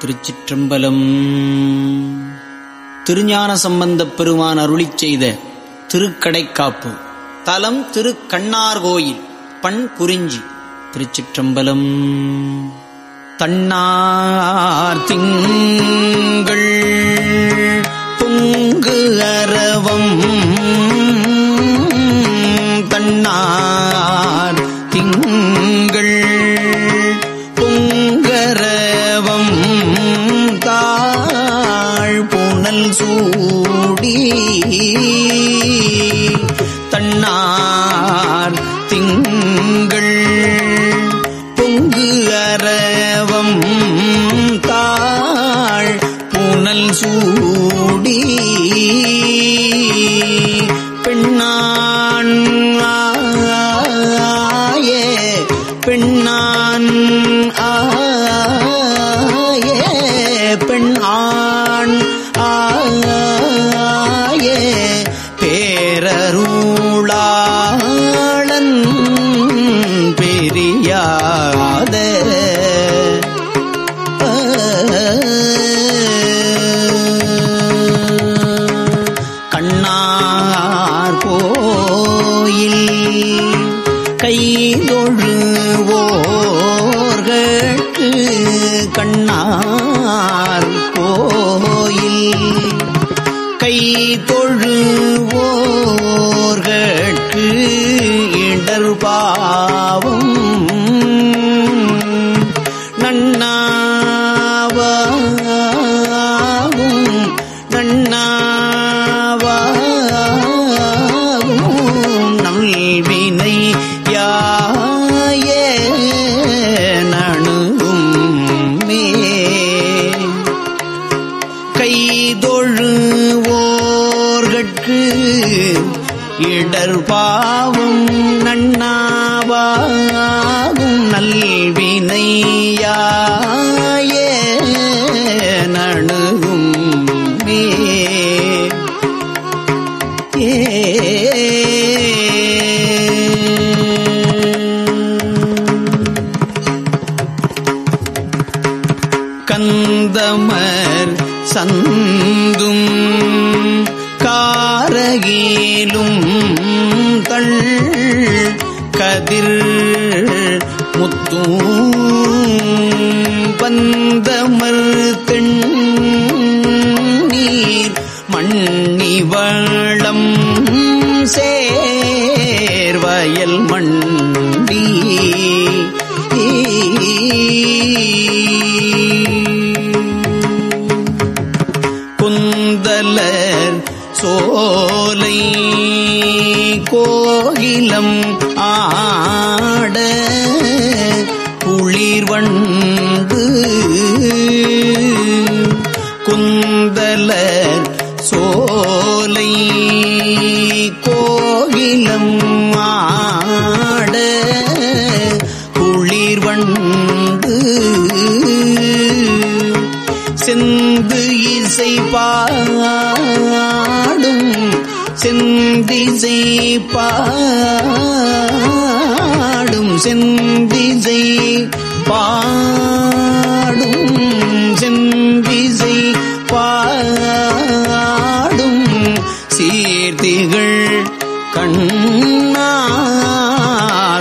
திருச்சிற்றம்பலம். திருஞான சம்பந்தப் பெருமான் அருளிச் செய்த திருக்கடைக்காப்பு. தலம் திருக்கண்ணார்கோயில் பண் குறிஞ்சி திருச்சிற்றம்பலம். தன்னார் திங்கள் பெண்ணான் கைதொழுவோர்கட்கு கண்ணார் கோயில். கை தொழுவோர்கட்கு இடர் கந்தமர் சந்தும் காரகீலும் தள் கதிர் முத்தும் பந்தமர் தென்னீர் மண்ணிவளம் சேர்வயல் மண்டி கோகிலம் ஆட குளிர்வண்டு குந்தல சோலை கோகிலம் ஆட குளிர்வண்டு செந்து இசை செந்திசை பாடும் செந்திசை பாடும் செந்திசை பாடும். சீர்த்திகள் கண்ணா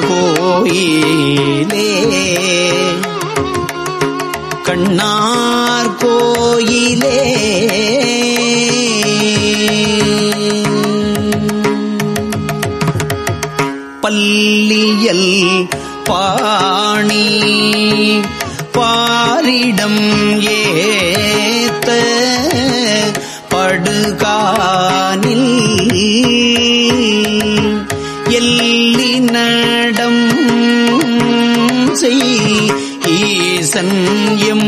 கோயிலே கண்ணார் கோயிலே பல்லியல் பாணி பாரிடம் ஏத்த படுகானில் எல்லி நடம் செய் ஈசன் எம்மாந்தன்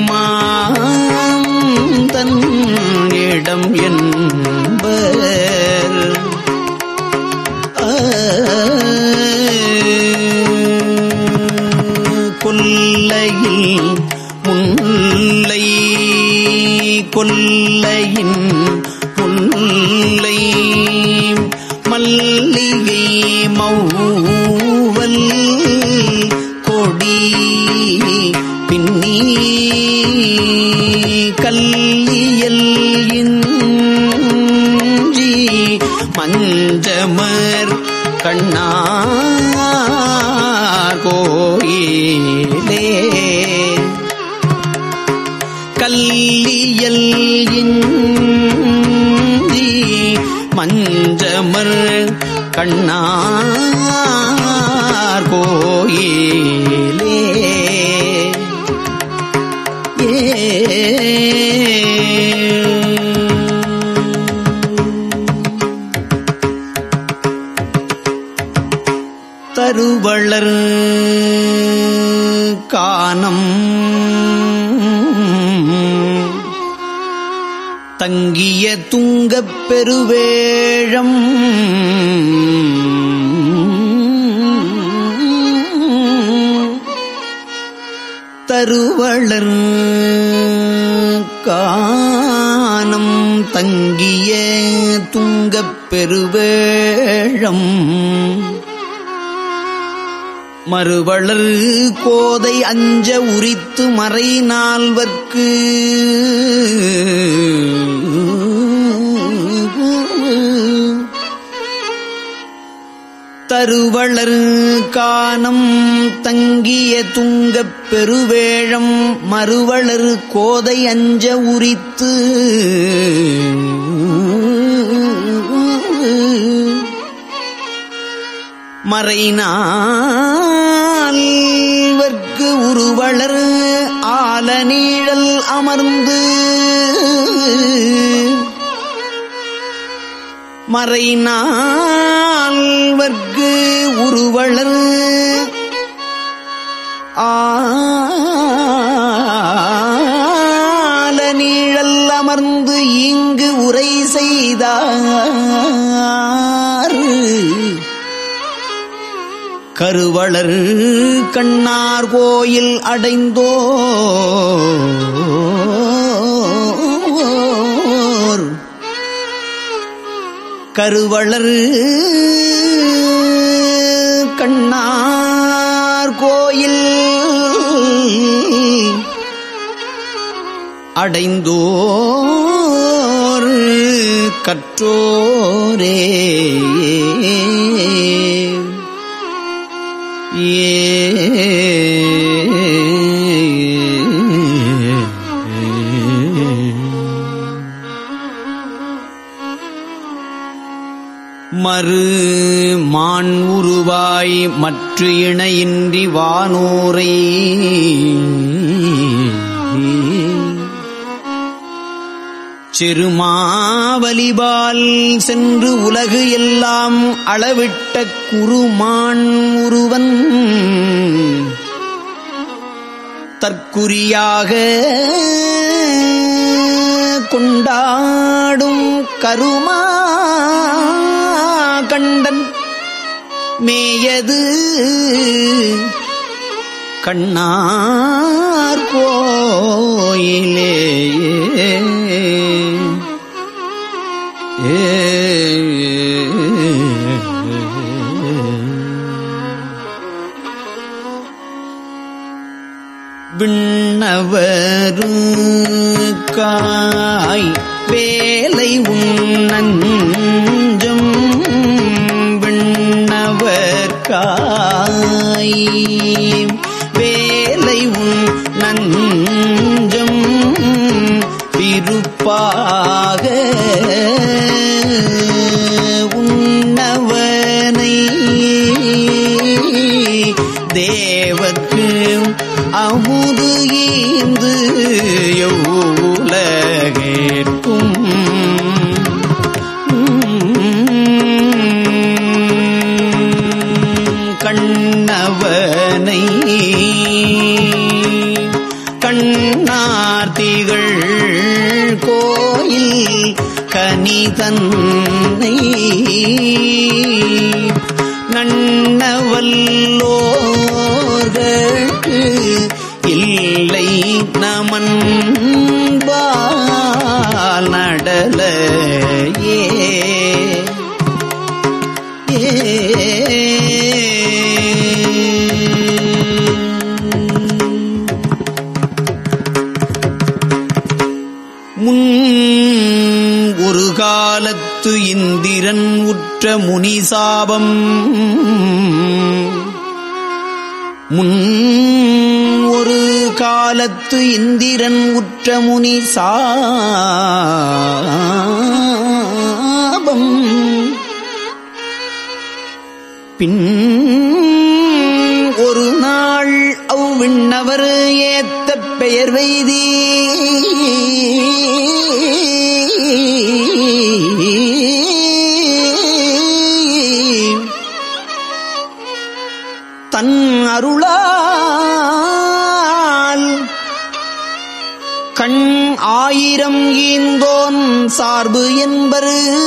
மஞ்சமர் கண்ணார் கோயில். தங்கிய துங்கப் பெருவேழம். தருவளர் கானம் தங்கிய துங்கப் பெருவேழம். மறுவளர் கோதை அஞ்ச உரித்து மறை நால்வர்க்கு கருவளர் கானம் தங்கிய துங்கப் பெருவேழம் மறுவளர் கோதை அஞ்ச உரித்து. மறைநால்வர்க்கு உருவளர் ஆல நீழல் அமர்ந்து மறைநால்வர்க்கு உருவளர். ஆல நீழல் அமர்ந்து இங்கு உரை செய்தார். கருவளர் கண்ணார் கோயில் அடைந்தோ கருவளர் கோயில் அடைந்தோ மறு மான் உருவாய் மற்ற இணையின்றி வானோரை. செருமாவலிபால் சென்று உலகு எல்லாம் அளவிட்ட குருமான் உருவன். தற்குறியாக கொண்டாடும் கருமா மேயது. கண்ணார் கோயிலே விண்ணவரு காய் வேலை உண்ணன். தேவர்க்கு அமுது ஈந்து எவ்வுலகேற்கும். கண்ணவனை கண்ணார்த்திகள் கோயில் கனிதன்னை நமன்பால் நடலையே முன் ஒரு காலத்து இந்திரன் உற்ற முனிசாபம். முன் காலத்து இந்திரன் உற்ற முனி சாபம். பின் ஒரு நாள் அவ்விண்ணவர் ஏத்த பெயர் வைதி தன் அருளா கண் ஆயிரம் ஈந்தோன் சார்பு என்பரு.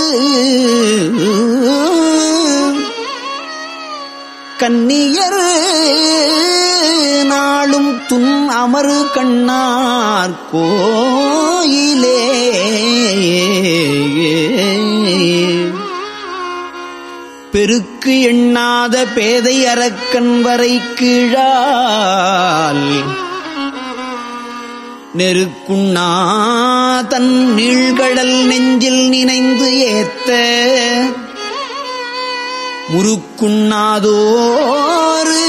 கன்னியர் நாளும் துன் அமரு கண்ணார் கோயிலே. பெருக்கு எண்ணாத பேதை அரக்கன் வரை கீழால் நெருக்குண்ணா தன் நீழ்கடல் நெஞ்சில் நினைந்து ஏத்த முறுக்குண்ணாதோரு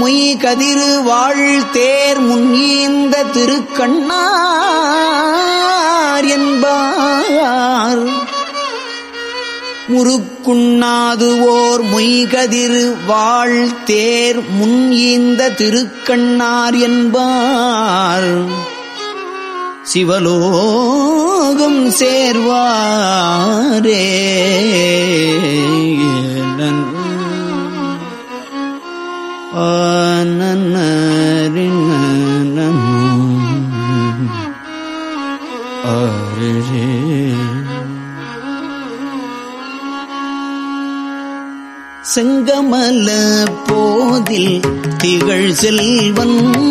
மொய் கதிரு வாழ் தேர் முன்னீந்த திருக்கண்ணார் என்பார். முறுக்குண்ணாது ஓர் மொய்கதிர் வாழ் தேர் முன் ஈந்த திருக்கண்ணார் என்பார். சிவலோகம் சேர்வாரே. செங்கமல போதில் திகழ் செல்வன்.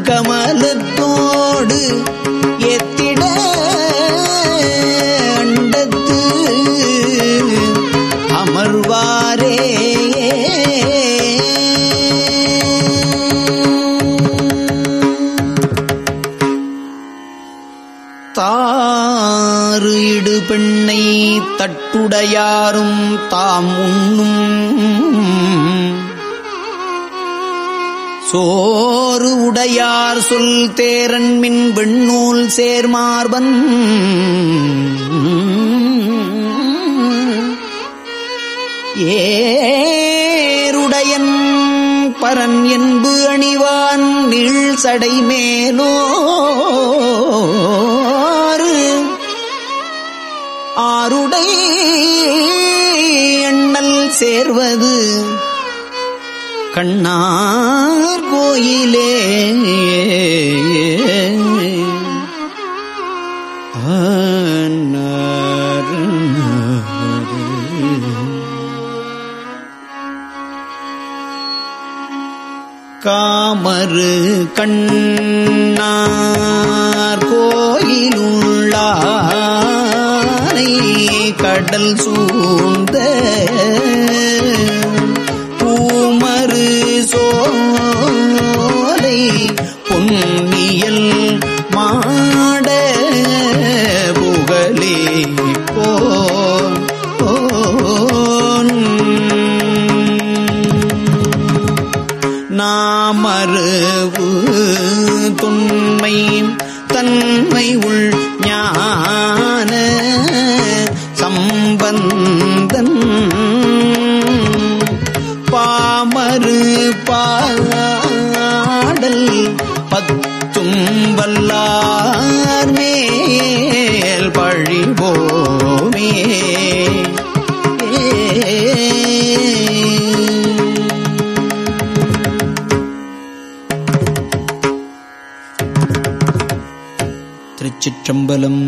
கமலத்தோடு எத்திட அண்டத்து அமர்வாரே. தாறு இடு பெண்ணை தட்டுடையாரும் தாம் உண்ணும் சோறு உடையார் சொல் தேரன் மின் விண்ணூல் சேர்மார்பன். ஏருடையன் பரன் என்பு அணிவான் நீள் சடை மேலோரு ஆருடை எண்ணல் சேர்வது கண்ணா கோயிலே. காமரு கண்ணார் கோயிலுள்ளாரை கடல் சூழ்ந்த அமரு பாடல் பத்தும் வல்லார் மேல் பழிவோமே திருச்சிற்றம்பலம்